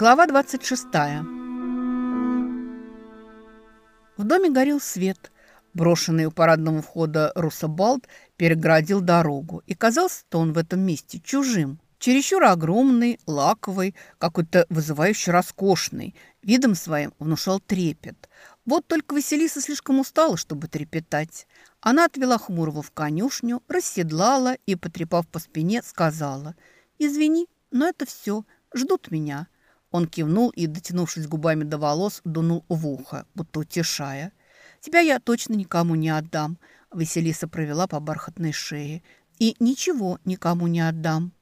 Глава 26. В доме горел свет. Брошенный у парадного входа Русабалт переградил дорогу, и казался что он в этом месте чужим. Чересчур огромный, лаковый, какой-то вызывающий роскошный. Видом своим внушал трепет. Вот только Василиса слишком устала, чтобы трепетать. Она отвела Хмурого в конюшню, расседлала и, потрепав по спине, сказала «Извини, но это все, ждут меня». Он кивнул и, дотянувшись губами до волос, дунул в ухо, будто утешая. «Тебя я точно никому не отдам», — Василиса провела по бархатной шее. «И ничего никому не отдам».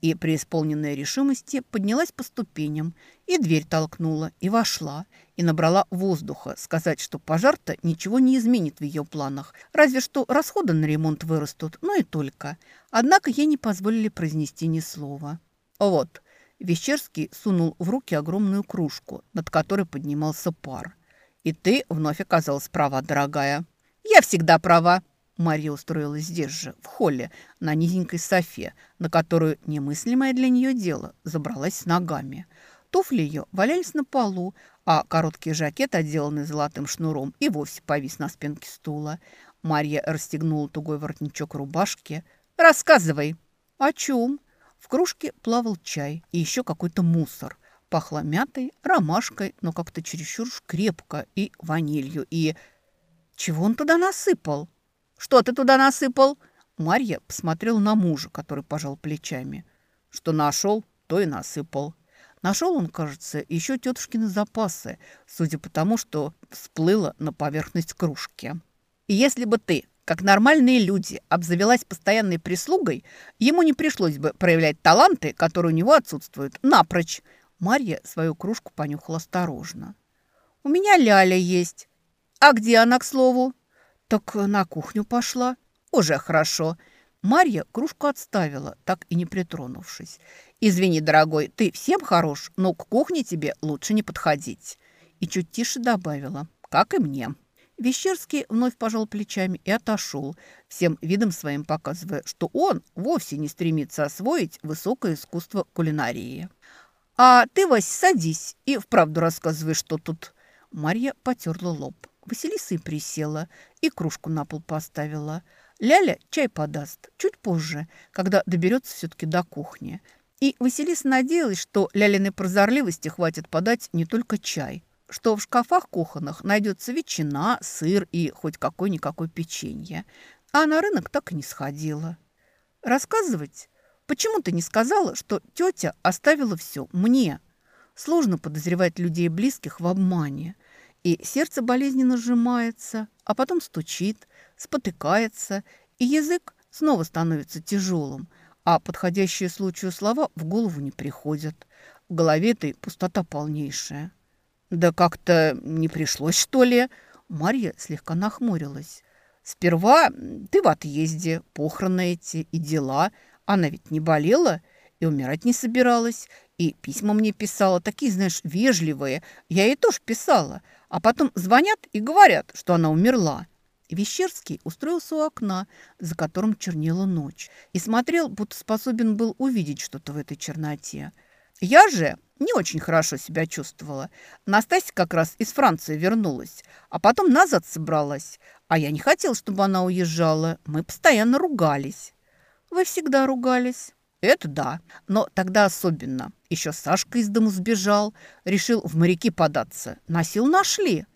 И, преисполненная решимости, поднялась по ступеням, и дверь толкнула, и вошла, и набрала воздуха, сказать, что пожар-то ничего не изменит в ее планах, разве что расходы на ремонт вырастут, но и только. Однако ей не позволили произнести ни слова. «Вот», Вещерский сунул в руки огромную кружку, над которой поднимался пар. «И ты вновь оказалась права, дорогая». «Я всегда права», Мария устроилась здесь же, в холле, на низенькой софе, на которую немыслимое для нее дело забралась с ногами. Туфли ее валялись на полу, а короткий жакет, отделанный золотым шнуром, и вовсе повис на спинке стула. Марья расстегнула тугой воротничок рубашки. «Рассказывай!» «О чем?» В кружке плавал чай и еще какой-то мусор. Пахло мятой, ромашкой, но как-то чересчур крепко, и ванилью, и... Чего он туда насыпал? Что ты туда насыпал? Марья посмотрела на мужа, который пожал плечами. Что нашел, то и насыпал. Нашел он, кажется, еще тетушкины запасы, судя по тому, что всплыло на поверхность кружки. Если бы ты как нормальные люди, обзавелась постоянной прислугой, ему не пришлось бы проявлять таланты, которые у него отсутствуют, напрочь. Марья свою кружку понюхала осторожно. «У меня Ляля есть. А где она, к слову?» «Так на кухню пошла». «Уже хорошо». Марья кружку отставила, так и не притронувшись. «Извини, дорогой, ты всем хорош, но к кухне тебе лучше не подходить». И чуть тише добавила, «как и мне». Вещерский вновь пожал плечами и отошел, всем видом своим показывая, что он вовсе не стремится освоить высокое искусство кулинарии. «А ты, Вась, садись и вправду рассказывай, что тут». Марья потерла лоб. Василиса и присела, и кружку на пол поставила. Ляля чай подаст чуть позже, когда доберется все-таки до кухни. И Василиса надеялась, что Лялиной прозорливости хватит подать не только чай, что в шкафах кухонных найдется ветчина, сыр и хоть какое-никакое печенье. А на рынок так и не сходила. Рассказывать? Почему ты не сказала, что тетя оставила все мне? Сложно подозревать людей близких в обмане. И сердце болезненно сжимается, а потом стучит, спотыкается, и язык снова становится тяжелым, а подходящие случаю слова в голову не приходят. В голове этой пустота полнейшая. «Да как-то не пришлось, что ли?» Марья слегка нахмурилась. «Сперва ты в отъезде, похороны эти и дела. Она ведь не болела и умирать не собиралась. И письма мне писала, такие, знаешь, вежливые. Я ей тоже писала. А потом звонят и говорят, что она умерла». Вещерский устроился у окна, за которым чернела ночь, и смотрел, будто способен был увидеть что-то в этой черноте. Я же не очень хорошо себя чувствовала. Настасья как раз из Франции вернулась, а потом назад собралась. А я не хотел, чтобы она уезжала. Мы постоянно ругались. Вы всегда ругались? Это да, но тогда особенно. Еще Сашка из дому сбежал, решил в моряки податься. Носил нашли.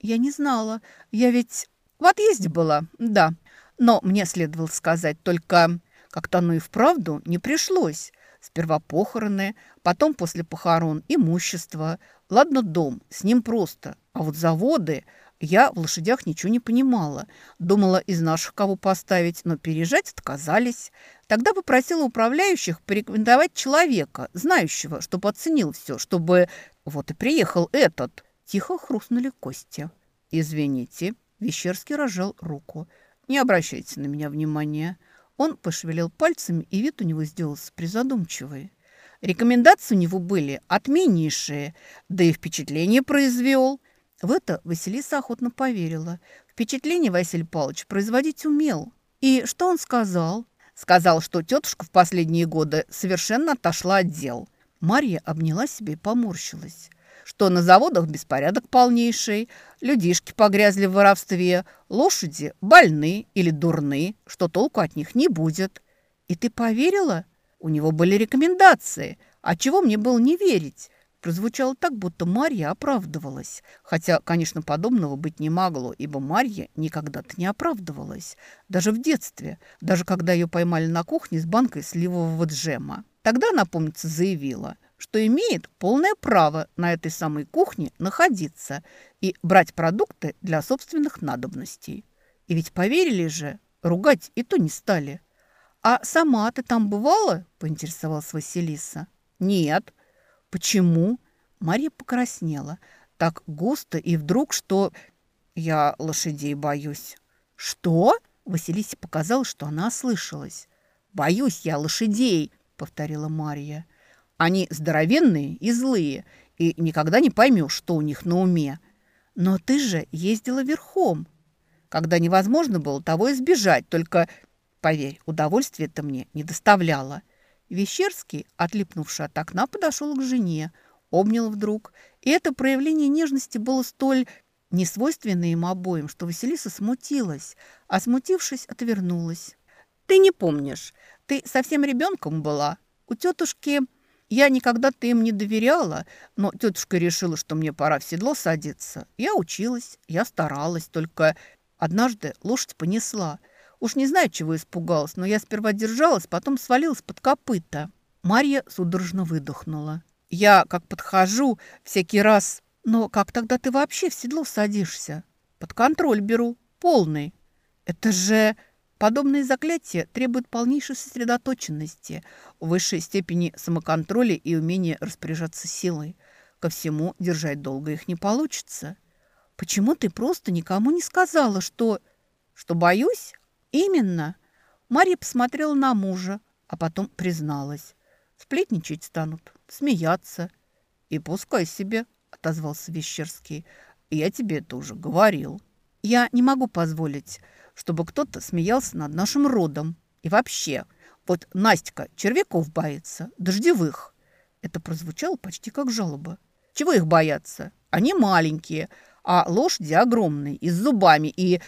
Я не знала. Я ведь в отъезде была, да. Но мне следовало сказать, только как-то оно и вправду не пришлось. Сперва похороны, потом после похорон имущество. Ладно, дом, с ним просто. А вот заводы... Я в лошадях ничего не понимала. Думала, из наших кого поставить, но переезжать отказались. Тогда попросила управляющих порекомендовать человека, знающего, чтобы оценил все, чтобы... Вот и приехал этот. Тихо хрустнули кости. «Извините», — Вещерский разжал руку. «Не обращайте на меня внимания». Он пошевелил пальцами, и вид у него сделался призадумчивый. Рекомендации у него были отменнейшие, да и впечатление произвел. В это Василиса охотно поверила. Впечатление Василий Павлович производить умел. И что он сказал? Сказал, что тетушка в последние годы совершенно отошла от дел. Марья обняла себя и поморщилась. Что на заводах беспорядок полнейший, людишки погрязли в воровстве, лошади больны или дурны, что толку от них не будет. И ты поверила? У него были рекомендации. А чего мне было не верить? Прозвучало так, будто Марья оправдывалась. Хотя, конечно, подобного быть не могло, ибо Марья никогда-то не оправдывалась. Даже в детстве, даже когда ее поймали на кухне с банкой сливового джема. Тогда она, помнится, заявила, что имеет полное право на этой самой кухне находиться и брать продукты для собственных надобностей. И ведь поверили же, ругать и то не стали. «А сама ты там бывала?» – поинтересовалась Василиса. «Нет», «Почему?» Марья покраснела. Так густо и вдруг, что... «Я лошадей боюсь». «Что?» Василисе показалось, что она ослышалась. «Боюсь я лошадей», — повторила Марья. «Они здоровенные и злые, и никогда не поймешь, что у них на уме. Но ты же ездила верхом. Когда невозможно было того избежать, только, поверь, удовольствие это мне не доставляло. Вещерский, отлипнувший от окна, подошел к жене, обнял вдруг. И это проявление нежности было столь несвойственное им обоим, что Василиса смутилась, а смутившись, отвернулась. «Ты не помнишь, ты совсем ребенком была. У тетушки я никогда-то им не доверяла, но тетушка решила, что мне пора в седло садиться. Я училась, я старалась, только однажды лошадь понесла – Уж не знаю, чего испугалась, но я сперва держалась, потом свалилась под копыта. Марья судорожно выдохнула. Я, как подхожу, всякий раз... Но как тогда ты вообще в седло садишься? Под контроль беру. Полный. Это же... Подобные заклятия требуют полнейшей сосредоточенности, высшей степени самоконтроля и умения распоряжаться силой. Ко всему держать долго их не получится. Почему ты просто никому не сказала, что... Что боюсь? «Именно». Марья посмотрела на мужа, а потом призналась. «Сплетничать станут, смеяться». «И пускай себе», — отозвался Вещерский. «Я тебе это уже говорил. Я не могу позволить, чтобы кто-то смеялся над нашим родом. И вообще, вот Настя червяков боится, дождевых». Это прозвучало почти как жалоба. «Чего их бояться? Они маленькие, а лошади огромные, и с зубами, и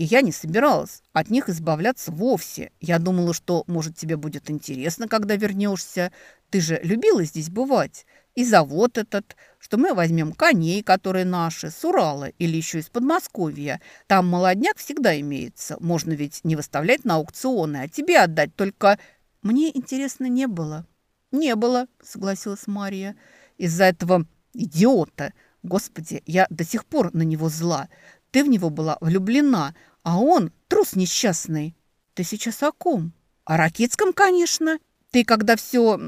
и я не собиралась от них избавляться вовсе. Я думала, что, может, тебе будет интересно, когда вернешься. Ты же любила здесь бывать. И завод этот, что мы возьмем коней, которые наши, с Урала или еще из Подмосковья. Там молодняк всегда имеется. Можно ведь не выставлять на аукционы, а тебе отдать. Только мне интересно не было. Не было, согласилась Мария. Из-за этого идиота. Господи, я до сих пор на него зла. Ты в него была влюблена, а он трус несчастный. Ты сейчас о ком? О Ракетском, конечно. Ты, когда все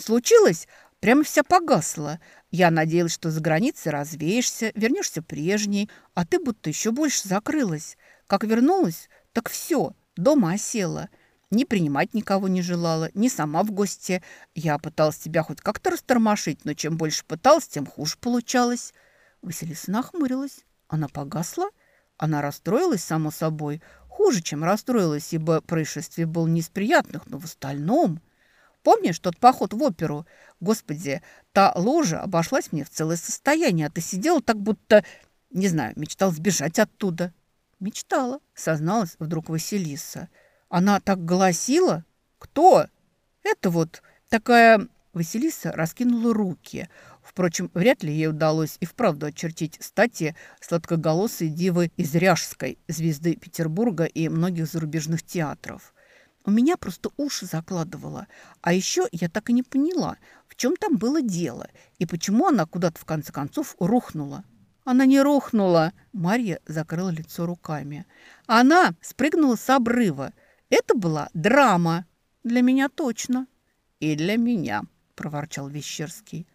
случилось, прямо вся погасла. Я надеялась, что за границей развеешься, вернешься прежней, а ты будто еще больше закрылась. Как вернулась, так все, дома осела. Ни принимать никого не желала, ни сама в гости. Я пыталась тебя хоть как-то растормошить, но чем больше пыталась, тем хуже получалось. Василиса нахмурилась. Она погасла? Она расстроилась, само собой, хуже, чем расстроилась, ибо происшествие было не из приятных, но в остальном... Помнишь тот поход в оперу? Господи, та ложа обошлась мне в целое состояние, а ты сидела так, будто, не знаю, мечтал сбежать оттуда. Мечтала, созналась вдруг Василиса. Она так голосила? Кто? Это вот такая... Василиса раскинула руки. Впрочем, вряд ли ей удалось и вправду очертить стати сладкоголосой дивы из Ряжской, звезды Петербурга и многих зарубежных театров. У меня просто уши закладывало. А еще я так и не поняла, в чем там было дело и почему она куда-то в конце концов рухнула. Она не рухнула. Марья закрыла лицо руками. Она спрыгнула с обрыва. Это была драма. Для меня точно. И для меня, проворчал Вещерский.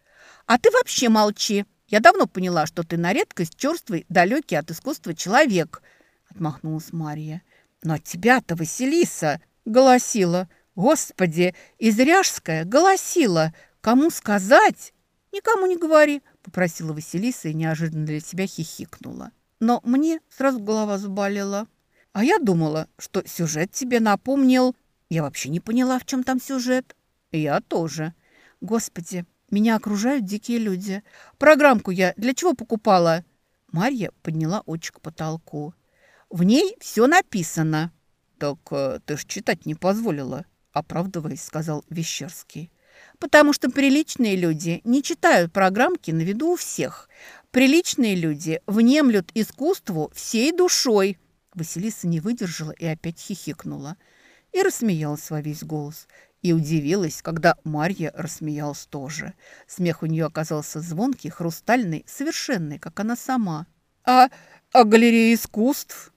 «А ты вообще молчи. Я давно поняла, что ты на редкость черствый, далекий от искусства человек», — отмахнулась Мария. «Но тебя-то, Василиса, голосила. Господи, изряжская голосила. Кому сказать?» «Никому не говори», — попросила Василиса и неожиданно для себя хихикнула. Но мне сразу голова заболела. А я думала, что сюжет тебе напомнил. Я вообще не поняла, в чем там сюжет. Я тоже. Господи, Меня окружают дикие люди. Программку я для чего покупала?» Марья подняла очи к потолку. «В ней все написано». «Так э, ты ж читать не позволила», — оправдываясь, сказал Вещерский. «Потому что приличные люди не читают программки на виду у всех. Приличные люди внемлют искусству всей душой». Василиса не выдержала и опять хихикнула. И рассмеялась во весь голос. И удивилась, когда Марья рассмеялась тоже. Смех у нее оказался звонкий, хрустальный, совершенный, как она сама. «А, а галерея искусств?»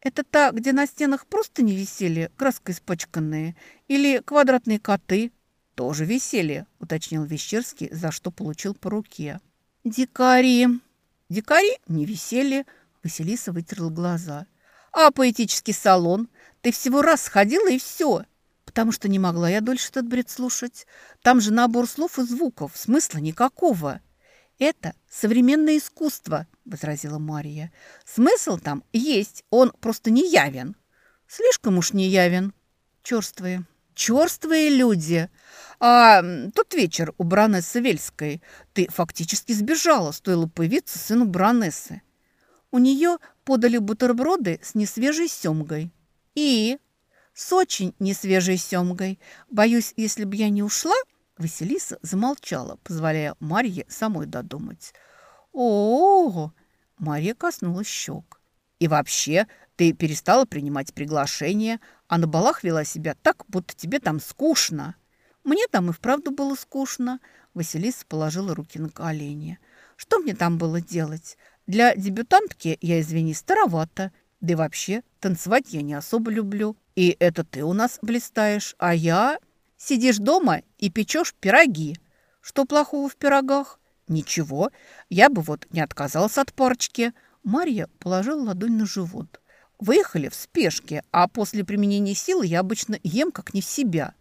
«Это та, где на стенах просто не висели, краской испачканные? Или квадратные коты?» «Тоже висели», — уточнил Вещерский, за что получил по руке. «Дикари!» «Дикари не висели», — Василиса вытерла глаза. «А поэтический салон? Ты всего раз сходила и все!» потому что не могла я дольше этот бред слушать. Там же набор слов и звуков, смысла никакого. Это современное искусство, возразила Мария. Смысл там есть, он просто не явен. Слишком уж не явен. Черствые. Черствые люди. А тот вечер у баронессы Вельской ты фактически сбежала, стоило появиться сыну баронессы. У нее подали бутерброды с несвежей семгой. И с очень несвежей семгой. Боюсь, если бы я не ушла...» Василиса замолчала, позволяя Марье самой додумать. о, Марья коснулась щек. «И вообще, ты перестала принимать приглашения, а на балах вела себя так, будто тебе там скучно». «Мне там и вправду было скучно», — Василиса положила руки на колени. «Что мне там было делать? Для дебютантки я, извини, старовато. Да и вообще, танцевать я не особо люблю. И это ты у нас блистаешь, а я... Сидишь дома и печешь пироги. Что плохого в пирогах? Ничего, я бы вот не отказался от парочки. Марья положила ладонь на живот. Выехали в спешке, а после применения силы я обычно ем как не в себя.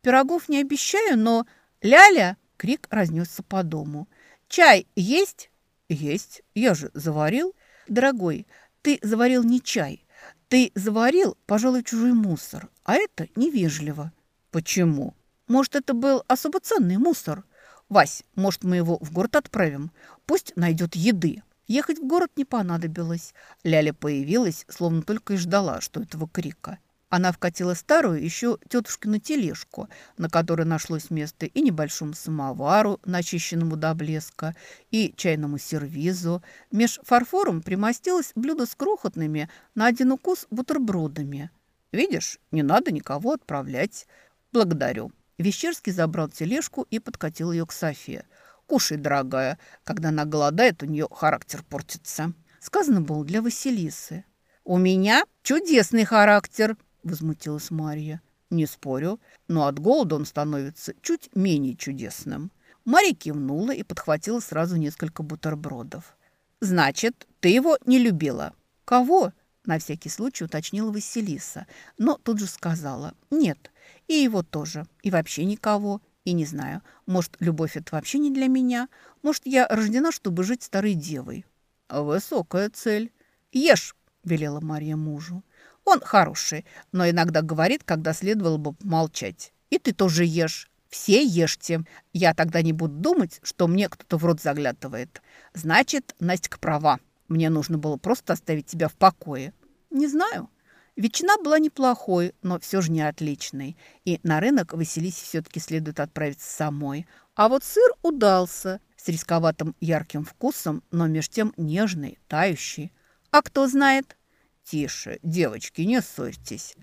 Пирогов не обещаю, но... «Ляля!» — крик разнесся по дому. «Чай есть?» «Есть. Я же заварил». «Дорогой, ты заварил не чай, ты заварил, пожалуй, чужой мусор, а это невежливо. Почему? Может, это был особо ценный мусор? Вась, может, мы его в город отправим? Пусть найдет еды. Ехать в город не понадобилось. Ляля появилась, словно только и ждала, что этого крика. Она вкатила старую еще тетушкину тележку, на которой нашлось место и небольшому самовару, начищенному до блеска, и чайному сервизу. Меж фарфором примостилось блюдо с крохотными на один укус бутербродами. «Видишь, не надо никого отправлять. Благодарю». Вещерский забрал тележку и подкатил ее к Софе. «Кушай, дорогая, когда она голодает, у нее характер портится». Сказано было для Василисы. «У меня чудесный характер», – возмутилась Марья. «Не спорю, но от голода он становится чуть менее чудесным». Марья кивнула и подхватила сразу несколько бутербродов. «Значит, ты его не любила?» «Кого?» – на всякий случай уточнила Василиса, но тут же сказала «нет». И его тоже, и вообще никого. И не знаю, может, любовь – это вообще не для меня? Может, я рождена, чтобы жить старой девой?» «Высокая цель». «Ешь!» – велела Марья мужу. Он хороший, но иногда говорит, когда следовало бы молчать. И ты тоже ешь. Все ешьте. Я тогда не буду думать, что мне кто-то в рот заглядывает. Значит, Настя права. Мне нужно было просто оставить тебя в покое. Не знаю. Ветчина была неплохой, но все же не отличной. И на рынок Василисе все-таки следует отправиться самой. А вот сыр удался. С рисковатым ярким вкусом, но меж тем нежный, тающий. А кто знает, «Тише, девочки, не ссорьтесь».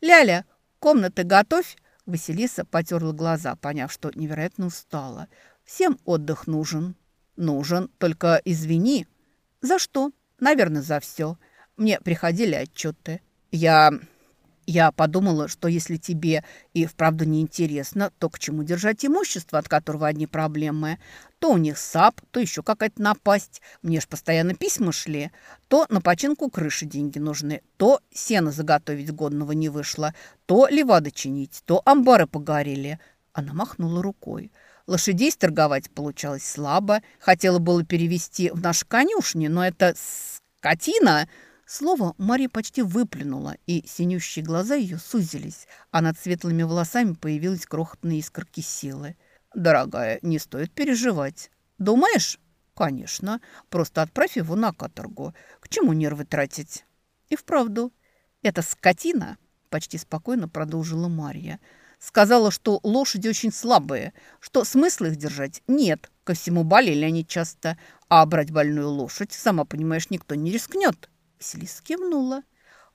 «Ляля, комнаты готовь!» Василиса потерла глаза, поняв, что невероятно устала. «Всем отдых нужен». «Нужен, только извини». «За что?» «Наверное, за все. Мне приходили отчеты. Я я подумала, что если тебе и вправду не интересно, то к чему держать имущество, от которого одни проблемы? То у них сап, то еще какая-то напасть. Мне ж постоянно письма шли. То на починку крыши деньги нужны, то сено заготовить годного не вышло, то левады чинить, то амбары погорели. Она махнула рукой. Лошадей сторговать получалось слабо. Хотела было перевести в наши конюшни, но это скотина... Слово Мария почти выплюнула, и синющие глаза ее сузились, а над светлыми волосами появилась крохотная искорки силы. Дорогая, не стоит переживать. Думаешь? Конечно. Просто отправь его на каторгу. К чему нервы тратить? И вправду, эта скотина, почти спокойно продолжила Марья, сказала, что лошади очень слабые, что смысла их держать нет. Ко всему болели они часто, а брать больную лошадь, сама понимаешь, никто не рискнет. Василиса кивнула.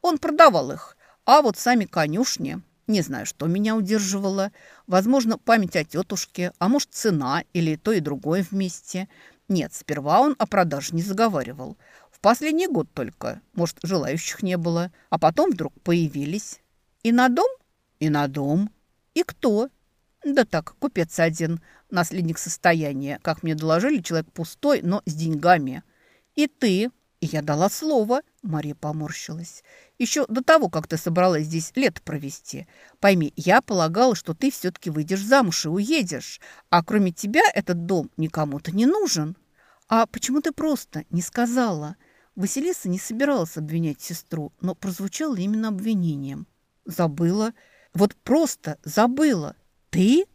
Он продавал их, а вот сами конюшни... Не знаю, что меня удерживало. Возможно, память о тетушке, а может, цена или то и другое вместе. Нет, сперва он о продаже не заговаривал. В последний год только. Может, желающих не было. А потом вдруг появились. И на дом? И на дом. И кто? Да так, купец один, наследник состояния. Как мне доложили, человек пустой, но с деньгами. И ты? И я дала слово. Мария поморщилась. Еще до того, как ты собралась здесь лет провести. Пойми, я полагала, что ты все-таки выйдешь замуж и уедешь. А кроме тебя этот дом никому-то не нужен. А почему ты просто не сказала? Василиса не собиралась обвинять сестру, но прозвучало именно обвинением. Забыла. Вот просто забыла. Ты?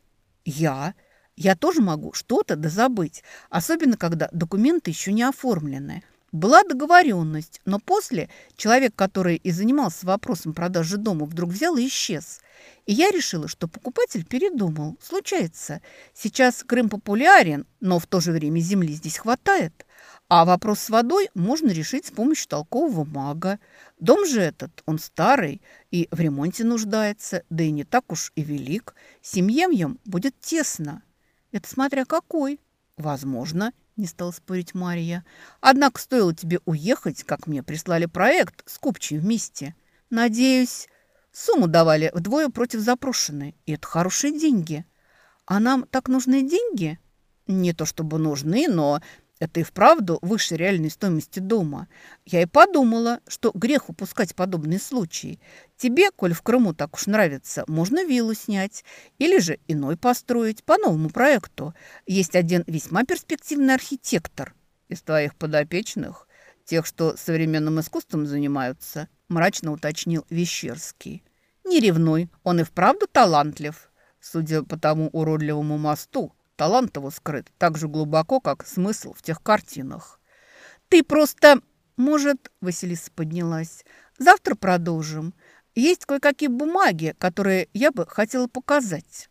Я? Я тоже могу что-то дозабыть, особенно когда документы еще не оформлены. Была договоренность, но после человек, который и занимался вопросом продажи дома, вдруг взял и исчез. И я решила, что покупатель передумал. Случается. Сейчас Крым популярен, но в то же время земли здесь хватает. А вопрос с водой можно решить с помощью толкового мага. Дом же этот, он старый и в ремонте нуждается, да и не так уж и велик. Семьям будет тесно. Это смотря какой. Возможно, не стала спорить Мария. Однако стоило тебе уехать, как мне прислали проект с Купчей вместе. Надеюсь, сумму давали вдвое против запрошенной. И это хорошие деньги. А нам так нужны деньги? Не то чтобы нужны, но это и вправду выше реальной стоимости дома. Я и подумала, что грех упускать подобные случаи. Тебе, коль в Крыму так уж нравится, можно виллу снять или же иной построить по новому проекту. Есть один весьма перспективный архитектор из твоих подопечных, тех, что современным искусством занимаются, мрачно уточнил Вещерский. Не ревнуй, он и вправду талантлив. Судя по тому уродливому мосту, Талант его скрыт так же глубоко, как смысл в тех картинах. «Ты просто...» «Может...» — Василиса поднялась. «Завтра продолжим. Есть кое-какие бумаги, которые я бы хотела показать».